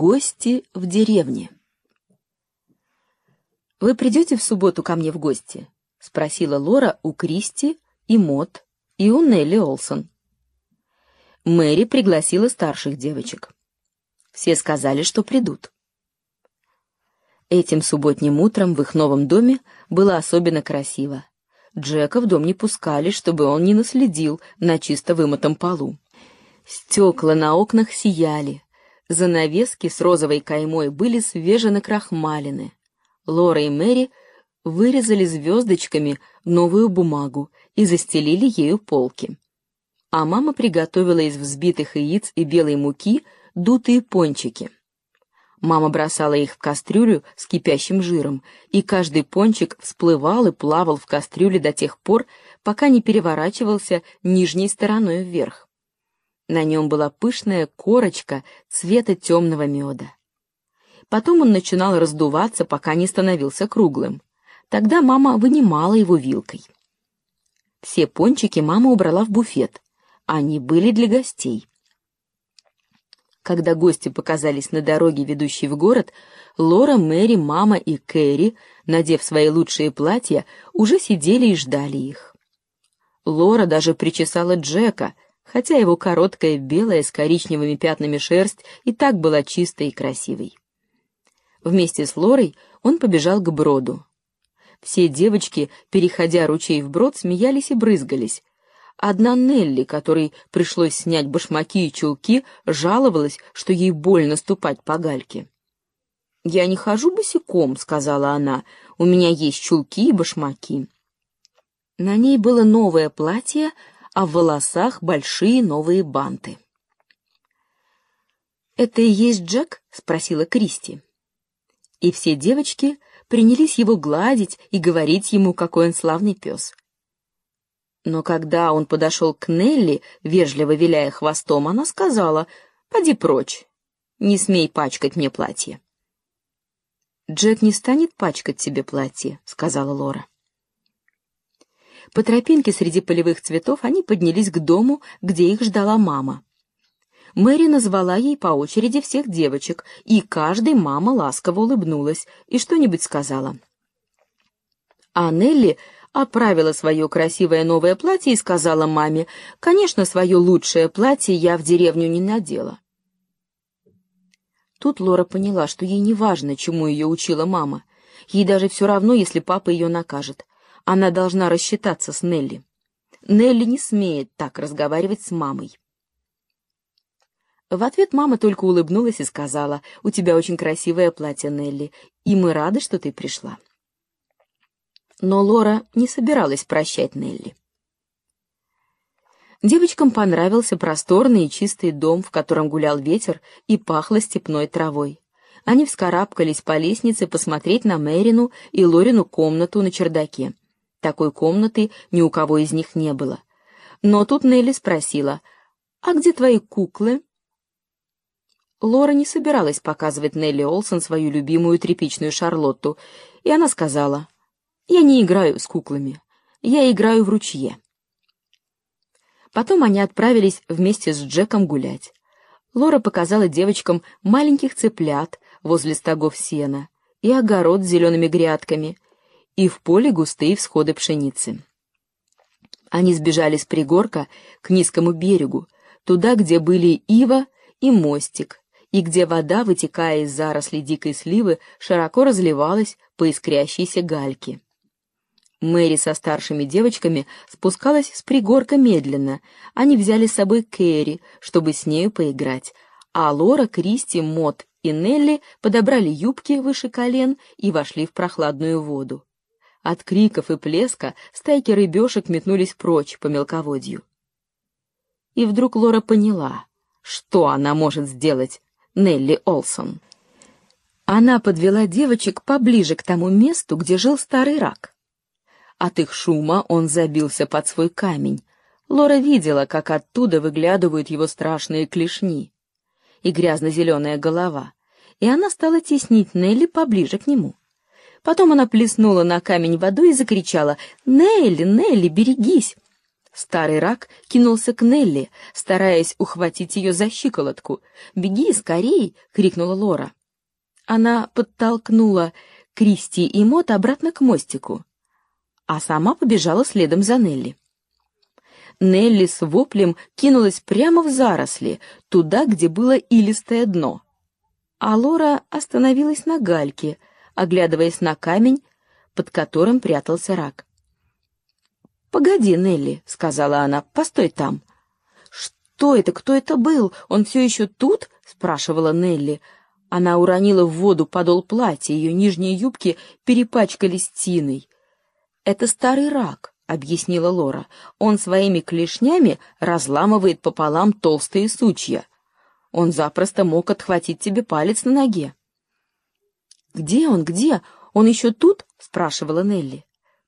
Гости в деревне. Вы придете в субботу ко мне в гости? спросила Лора у Кристи и Мот и у Нелли Олсон. Мэри пригласила старших девочек. Все сказали, что придут. Этим субботним утром в их новом доме было особенно красиво. Джека в дом не пускали, чтобы он не наследил на чисто вымытом полу. Стекла на окнах сияли, занавески с розовой каймой были свеже накрахмалены. Лора и Мэри вырезали звездочками новую бумагу и застелили ею полки. А мама приготовила из взбитых яиц и белой муки дутые пончики. Мама бросала их в кастрюлю с кипящим жиром, и каждый пончик всплывал и плавал в кастрюле до тех пор, пока не переворачивался нижней стороной вверх. На нем была пышная корочка цвета темного меда. Потом он начинал раздуваться, пока не становился круглым. Тогда мама вынимала его вилкой. Все пончики мама убрала в буфет. Они были для гостей. Когда гости показались на дороге, ведущей в город, Лора, Мэри, мама и Кэрри, надев свои лучшие платья, уже сидели и ждали их. Лора даже причесала Джека, хотя его короткая белая с коричневыми пятнами шерсть и так была чистой и красивой. Вместе с Лорой он побежал к броду. Все девочки, переходя ручей вброд, смеялись и брызгались. Одна Нелли, которой пришлось снять башмаки и чулки, жаловалась, что ей больно ступать по гальке. «Я не хожу босиком», — сказала она, — «у меня есть чулки и башмаки». На ней было новое платье, а в волосах большие новые банты. «Это и есть Джек?» — спросила Кристи и все девочки принялись его гладить и говорить ему, какой он славный пес. Но когда он подошел к Нелли, вежливо виляя хвостом, она сказала, «Поди прочь, не смей пачкать мне платье». «Джек не станет пачкать тебе платье», — сказала Лора. По тропинке среди полевых цветов они поднялись к дому, где их ждала мама. Мэри назвала ей по очереди всех девочек, и каждой мама ласково улыбнулась и что-нибудь сказала. А Нелли оправила свое красивое новое платье и сказала маме, «Конечно, свое лучшее платье я в деревню не надела». Тут Лора поняла, что ей не важно, чему ее учила мама. Ей даже все равно, если папа ее накажет. Она должна рассчитаться с Нелли. Нелли не смеет так разговаривать с мамой. В ответ мама только улыбнулась и сказала, «У тебя очень красивое платье, Нелли, и мы рады, что ты пришла». Но Лора не собиралась прощать Нелли. Девочкам понравился просторный и чистый дом, в котором гулял ветер и пахло степной травой. Они вскарабкались по лестнице посмотреть на Мэрину и Лорину комнату на чердаке. Такой комнаты ни у кого из них не было. Но тут Нелли спросила, «А где твои куклы?» Лора не собиралась показывать Нелли Олсон свою любимую тряпичную Шарлотту, и она сказала, «Я не играю с куклами, я играю в ручье». Потом они отправились вместе с Джеком гулять. Лора показала девочкам маленьких цыплят возле стогов сена и огород с зелеными грядками, и в поле густые всходы пшеницы. Они сбежали с пригорка к низкому берегу, туда, где были ива и мостик, и где вода, вытекая из зарослей дикой сливы, широко разливалась по искрящейся гальке. Мэри со старшими девочками спускалась с пригорка медленно. Они взяли с собой Кэрри, чтобы с нею поиграть, а Лора, Кристи, Мот и Нелли подобрали юбки выше колен и вошли в прохладную воду. От криков и плеска стайки рыбешек метнулись прочь по мелководью. И вдруг Лора поняла, что она может сделать Нелли Олсон. Она подвела девочек поближе к тому месту, где жил старый рак. От их шума он забился под свой камень. Лора видела, как оттуда выглядывают его страшные клешни и грязно-зеленая голова, и она стала теснить Нелли поближе к нему. Потом она плеснула на камень водой и закричала «Нелли, Нелли, берегись!» Старый рак кинулся к Нелли, стараясь ухватить ее за щиколотку. «Беги, скорей!» — крикнула Лора. Она подтолкнула Кристи и Мот обратно к мостику, а сама побежала следом за Нелли. Нелли с воплем кинулась прямо в заросли, туда, где было илистое дно. А Лора остановилась на гальке, оглядываясь на камень, под которым прятался рак. «Погоди, Нелли», — сказала она, — «постой там». «Что это? Кто это был? Он все еще тут?» — спрашивала Нелли. Она уронила в воду подол платья, ее нижние юбки перепачкались тиной. «Это старый рак», — объяснила Лора. «Он своими клешнями разламывает пополам толстые сучья. Он запросто мог отхватить тебе палец на ноге». «Где он? Где? Он еще тут?» — спрашивала Нелли.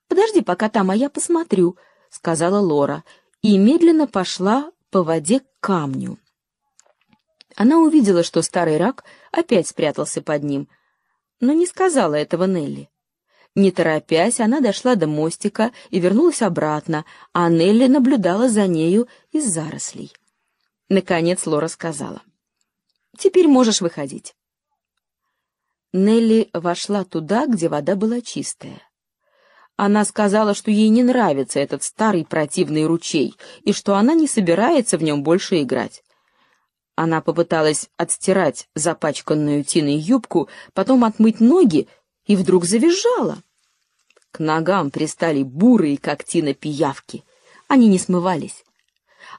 «Подожди пока там, а я посмотрю», — сказала Лора, и медленно пошла по воде к камню. Она увидела, что старый рак опять спрятался под ним, но не сказала этого Нелли. Не торопясь, она дошла до мостика и вернулась обратно, а Нелли наблюдала за нею из зарослей. Наконец Лора сказала. «Теперь можешь выходить». Нелли вошла туда, где вода была чистая. Она сказала, что ей не нравится этот старый противный ручей и что она не собирается в нем больше играть. Она попыталась отстирать запачканную тиной юбку, потом отмыть ноги и вдруг завизжала. К ногам пристали бурые, как тина, пиявки. Они не смывались.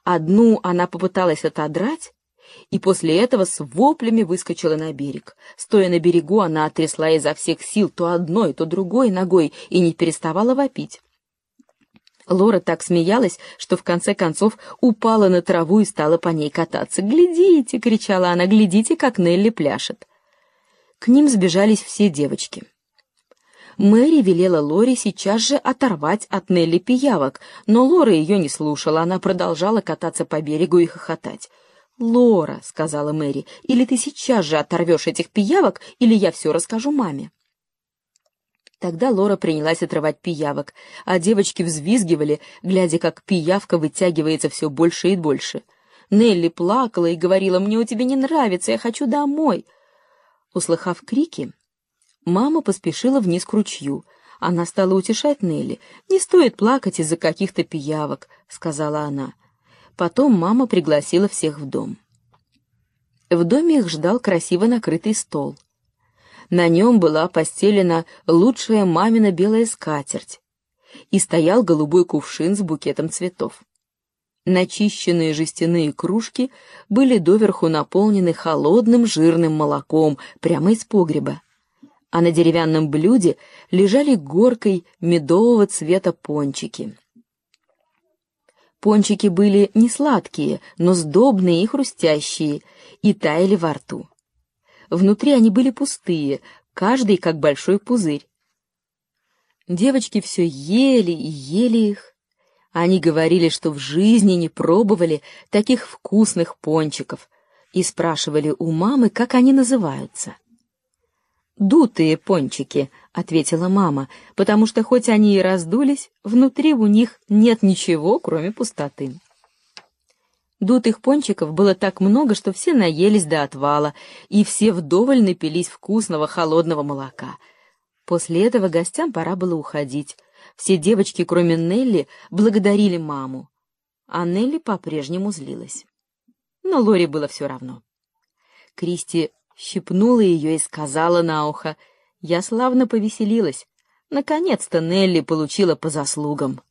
Одну она попыталась отодрать, и после этого с воплями выскочила на берег. Стоя на берегу, она отрясла изо всех сил то одной, то другой ногой и не переставала вопить. Лора так смеялась, что в конце концов упала на траву и стала по ней кататься. «Глядите!» — кричала она, «глядите, как Нелли пляшет!» К ним сбежались все девочки. Мэри велела Лоре сейчас же оторвать от Нелли пиявок, но Лора ее не слушала, она продолжала кататься по берегу и хохотать. «Лора», — сказала Мэри, — «или ты сейчас же оторвешь этих пиявок, или я все расскажу маме». Тогда Лора принялась отрывать пиявок, а девочки взвизгивали, глядя, как пиявка вытягивается все больше и больше. Нелли плакала и говорила, «Мне у тебя не нравится, я хочу домой». Услыхав крики, мама поспешила вниз к ручью. Она стала утешать Нелли. «Не стоит плакать из-за каких-то пиявок», — сказала она. Потом мама пригласила всех в дом. В доме их ждал красиво накрытый стол. На нем была постелена лучшая мамина белая скатерть и стоял голубой кувшин с букетом цветов. Начищенные жестяные кружки были доверху наполнены холодным жирным молоком прямо из погреба, а на деревянном блюде лежали горкой медового цвета пончики. Пончики были не сладкие, но сдобные и хрустящие, и таяли во рту. Внутри они были пустые, каждый как большой пузырь. Девочки все ели и ели их. Они говорили, что в жизни не пробовали таких вкусных пончиков, и спрашивали у мамы, как они называются. «Дутые пончики», — ответила мама, «потому что хоть они и раздулись, внутри у них нет ничего, кроме пустоты». Дутых пончиков было так много, что все наелись до отвала, и все вдоволь напились вкусного холодного молока. После этого гостям пора было уходить. Все девочки, кроме Нелли, благодарили маму, а Нелли по-прежнему злилась. Но Лори было все равно. Кристи щипнула ее и сказала на ухо, «Я славно повеселилась. Наконец-то Нелли получила по заслугам».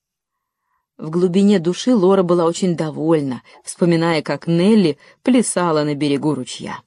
В глубине души Лора была очень довольна, вспоминая, как Нелли плясала на берегу ручья.